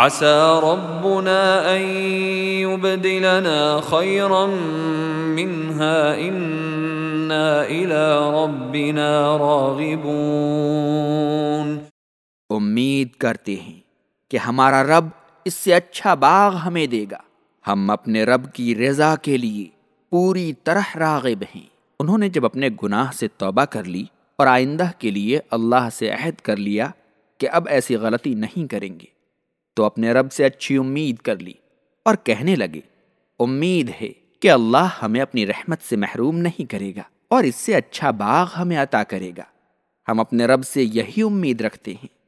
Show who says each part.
Speaker 1: عسى ربنا أن يبدلنا خيرا منها. إنا إلى ربنا راغبون.
Speaker 2: امید کرتے ہیں کہ ہمارا رب اس سے اچھا باغ ہمیں دے گا۔ ہم اپنے رب کی رضا کے لیے پوری طرح راغب ہیں۔ انہوں نے جب اپنے گناہ سے توبہ کر لی اور آئندہ کے لیے اللہ سے عہد کر لیا کہ اب ایسی غلطی نہیں کریں گے۔ تو اپنے رب سے اچھی امید کر لی اور کہنے لگے، امید ہے کہ اللہ ہمیں اپنی رحمت سے محروم نہیں کرے گا اور اس سے اچھا باغ ہمیں عطا کرے گا۔ ہم اپنے رب سے یہی امید رکھتے ہیں۔